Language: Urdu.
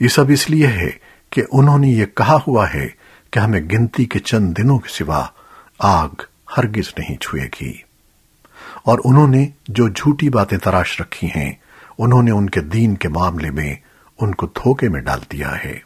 یہ سب اس لیے ہے کہ انہوں نے یہ کہا ہوا ہے کہ ہمیں گنتی کے چند دنوں کے سوا آگ ہرگز نہیں چھوئے گی۔ اور انہوں نے جو جھوٹی باتیں تراش رکھی ہیں، انہوں نے ان کے دین کے معاملے میں ان کو دھوکے میں ڈال دیا ہے۔